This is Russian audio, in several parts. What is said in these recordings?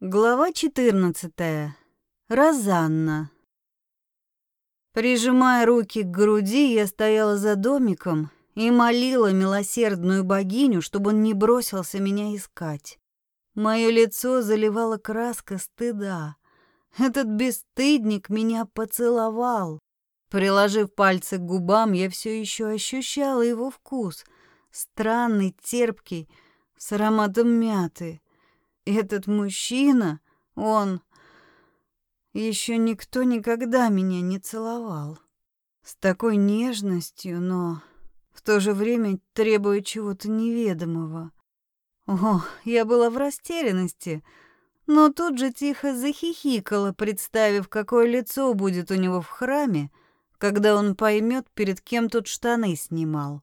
Глава 14. Розанна. Прижимая руки к груди, я стояла за домиком и молила милосердную богиню, чтобы он не бросился меня искать. Мое лицо заливала краска стыда. Этот бесстыдник меня поцеловал. Приложив пальцы к губам, я все еще ощущала его вкус, странный, терпкий, с ароматом мяты. Этот мужчина, он... Еще никто никогда меня не целовал. С такой нежностью, но в то же время требуя чего-то неведомого. О, я была в растерянности, но тут же тихо захихикала, представив, какое лицо будет у него в храме, когда он поймет, перед кем тут штаны снимал.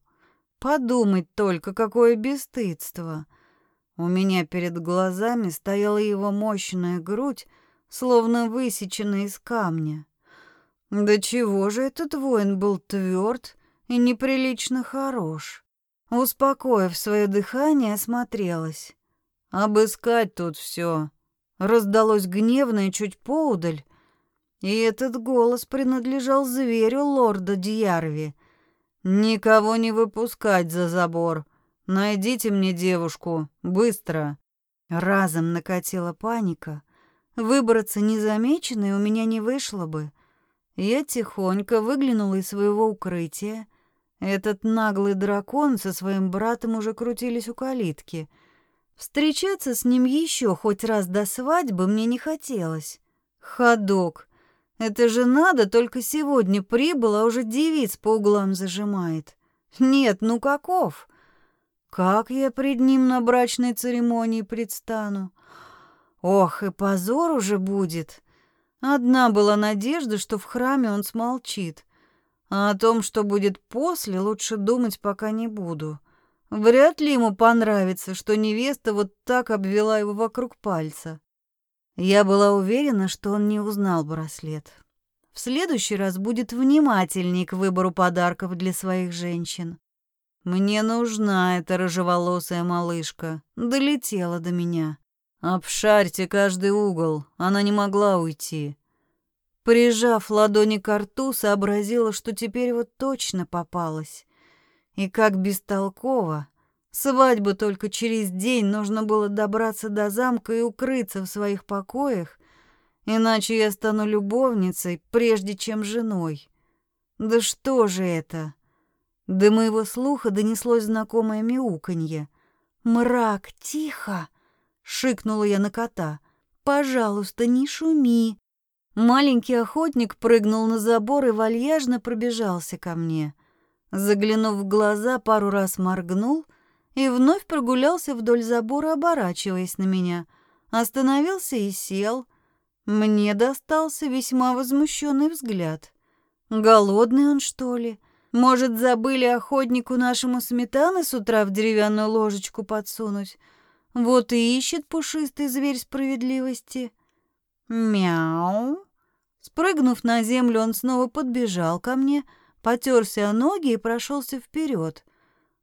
Подумать только, какое бесстыдство. У меня перед глазами стояла его мощная грудь, словно высеченная из камня. Да чего же этот воин был тверд и неприлично хорош. Успокоив свое дыхание, осмотрелась. Обыскать тут все. Раздалось гневное чуть поудаль, и этот голос принадлежал зверю лорда Дьярви. «Никого не выпускать за забор. Найдите мне девушку, быстро. Разом накатила паника. Выбраться незамеченной у меня не вышло бы. Я тихонько выглянула из своего укрытия. Этот наглый дракон со своим братом уже крутились у калитки. Встречаться с ним еще хоть раз до свадьбы мне не хотелось. Ходок. Это же надо, только сегодня прибыл, а уже девиц по углам зажимает. Нет, ну каков? Как я пред ним на брачной церемонии предстану? Ох, и позор уже будет. Одна была надежда, что в храме он смолчит. А о том, что будет после, лучше думать пока не буду. Вряд ли ему понравится, что невеста вот так обвела его вокруг пальца. Я была уверена, что он не узнал браслет. В следующий раз будет внимательней к выбору подарков для своих женщин. Мне нужна эта рыжеволосая малышка. Долетела до меня. Обшарьте каждый угол. Она не могла уйти. Прижав ладони к рту, сообразила, что теперь вот точно попалась. И как бестолково. Свадьбу только через день нужно было добраться до замка и укрыться в своих покоях, иначе я стану любовницей, прежде чем женой. Да что же это? До моего слуха донеслось знакомое мяуканье. «Мрак, тихо!» — шикнула я на кота. «Пожалуйста, не шуми!» Маленький охотник прыгнул на забор и вальяжно пробежался ко мне. Заглянув в глаза, пару раз моргнул и вновь прогулялся вдоль забора, оборачиваясь на меня. Остановился и сел. Мне достался весьма возмущенный взгляд. Голодный он, что ли? Может, забыли охотнику нашему сметаны с утра в деревянную ложечку подсунуть? Вот и ищет пушистый зверь справедливости. Мяу. Спрыгнув на землю, он снова подбежал ко мне, потерся о ноги и прошелся вперед.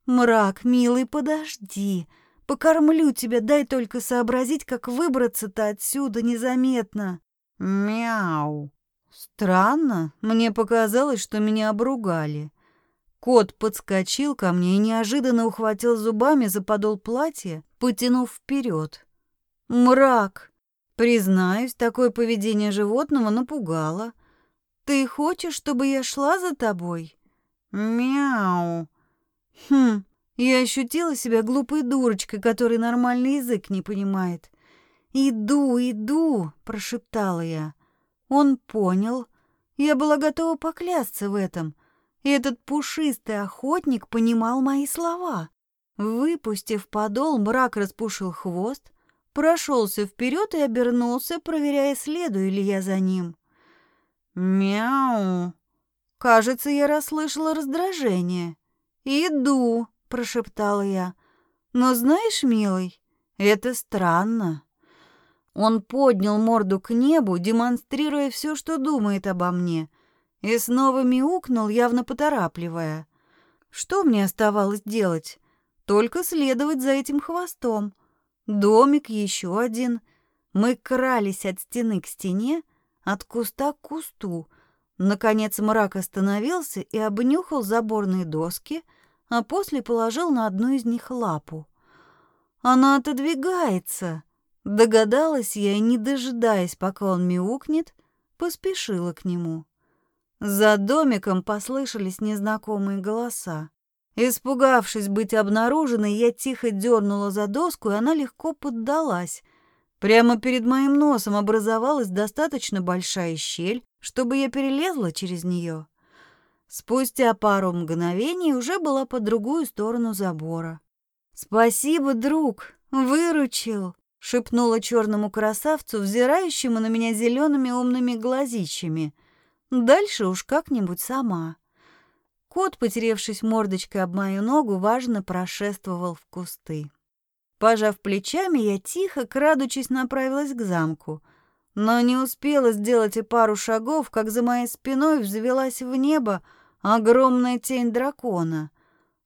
«Мрак, милый, подожди. Покормлю тебя, дай только сообразить, как выбраться-то отсюда незаметно». «Мяу». Странно, мне показалось, что меня обругали. Кот подскочил ко мне и неожиданно ухватил зубами за подол платья, потянув вперед. Мрак! Признаюсь, такое поведение животного напугало. Ты хочешь, чтобы я шла за тобой? Мяу. Хм, я ощутила себя глупой дурочкой, которой нормальный язык не понимает. «Иду, иду», — прошептала я. Он понял. Я была готова поклясться в этом — этот пушистый охотник понимал мои слова. Выпустив подол, мрак распушил хвост, прошелся вперед и обернулся, проверяя, следую ли я за ним. «Мяу!» Кажется, я расслышала раздражение. «Иду», — прошептала я. «Но знаешь, милый, это странно». Он поднял морду к небу, демонстрируя все, что думает обо мне — и снова мяукнул, явно поторапливая. Что мне оставалось делать? Только следовать за этим хвостом. Домик еще один. Мы крались от стены к стене, от куста к кусту. Наконец мрак остановился и обнюхал заборные доски, а после положил на одну из них лапу. Она отодвигается. Догадалась я не дожидаясь, пока он мяукнет, поспешила к нему. За домиком послышались незнакомые голоса. Испугавшись быть обнаруженной, я тихо дернула за доску, и она легко поддалась. Прямо перед моим носом образовалась достаточно большая щель, чтобы я перелезла через нее. Спустя пару мгновений уже была по другую сторону забора. «Спасибо, друг, выручил!» — шепнула черному красавцу, взирающему на меня зелеными умными глазищами. «Дальше уж как-нибудь сама». Кот, потеревшись мордочкой об мою ногу, важно прошествовал в кусты. Пожав плечами, я тихо, крадучись, направилась к замку. Но не успела сделать и пару шагов, как за моей спиной взвелась в небо огромная тень дракона.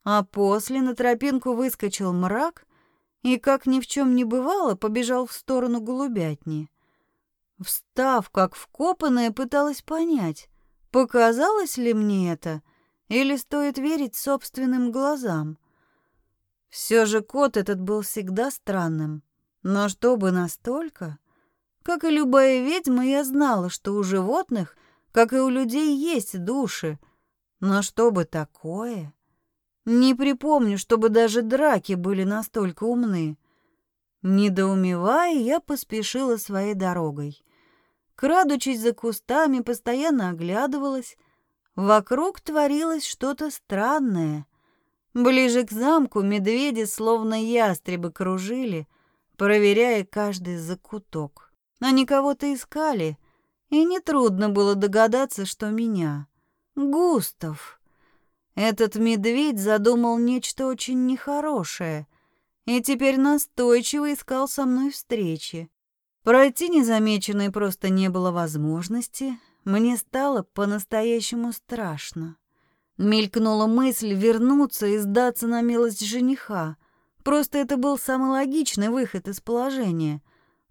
А после на тропинку выскочил мрак и, как ни в чем не бывало, побежал в сторону голубятни. Встав, как вкопанная, пыталась понять, показалось ли мне это — или стоит верить собственным глазам? Все же кот этот был всегда странным. Но чтобы настолько... Как и любая ведьма, я знала, что у животных, как и у людей, есть души. Но чтобы такое... Не припомню, чтобы даже драки были настолько умны. Недоумевая, я поспешила своей дорогой. Крадучись за кустами, постоянно оглядывалась, Вокруг творилось что-то странное. Ближе к замку медведи словно ястребы кружили, проверяя каждый закуток. Они кого-то искали, и нетрудно было догадаться, что меня. Густав. Этот медведь задумал нечто очень нехорошее и теперь настойчиво искал со мной встречи. Пройти незамеченной просто не было возможности, мне стало по-настоящему страшно. Мелькнула мысль вернуться и сдаться на милость жениха. Просто это был самый логичный выход из положения.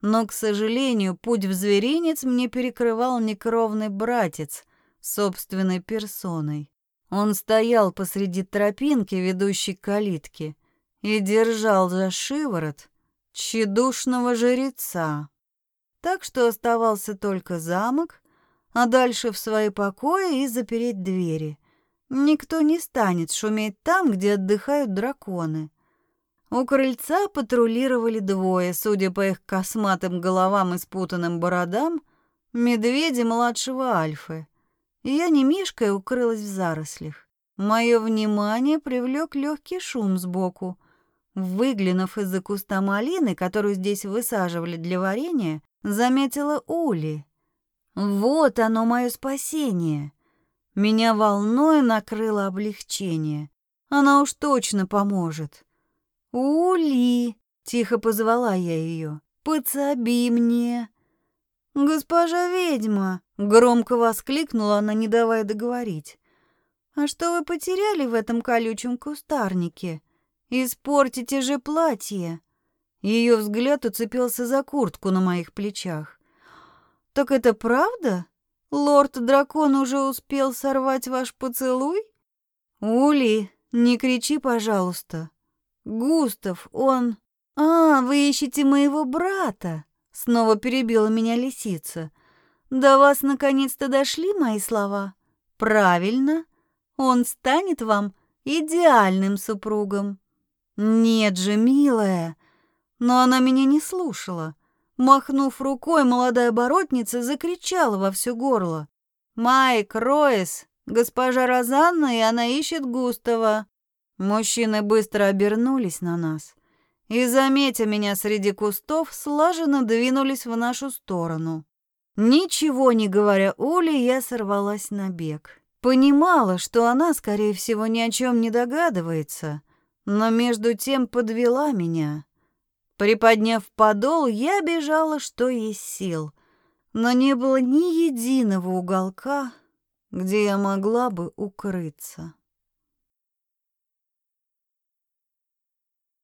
Но, к сожалению, путь в зверинец мне перекрывал некровный братец собственной персоной. Он стоял посреди тропинки, ведущей к калитке, и держал за шиворот тщедушного жреца. Так что оставался только замок а дальше в свои покои и запереть двери. Никто не станет шуметь там, где отдыхают драконы. У крыльца патрулировали двое, судя по их косматым головам и спутанным бородам, медведи младшего Альфы. Я, не мешкая, укрылась в зарослях. Мое внимание привлек легкий шум сбоку. Выглянув из-за куста малины, которую здесь высаживали для варенья, заметила Ули. Вот оно мое спасение. Меня волной накрыло облегчение. Она уж точно поможет. Ули, тихо позвала я ее. Подсоби мне. Госпожа ведьма, громко воскликнула она, не давая договорить. А что вы потеряли в этом колючем кустарнике? Испортите же платье. Ее взгляд уцепился за куртку на моих плечах. «Так это правда? Лорд-дракон уже успел сорвать ваш поцелуй?» «Ули, не кричи, пожалуйста. Густав, он...» «А, вы ищете моего брата?» Снова перебила меня лисица. «До вас наконец-то дошли мои слова?» «Правильно. Он станет вам идеальным супругом». «Нет же, милая!» Но она меня не слушала. Махнув рукой, молодая боротница закричала во все горло. «Майк, Ройс, госпожа Розанна, и она ищет Густава». Мужчины быстро обернулись на нас и, заметя меня среди кустов, слаженно двинулись в нашу сторону. Ничего не говоря Оле, я сорвалась на бег. Понимала, что она, скорее всего, ни о чем не догадывается, но между тем подвела меня. Приподняв подол, я бежала, что есть сил, но не было ни единого уголка, где я могла бы укрыться.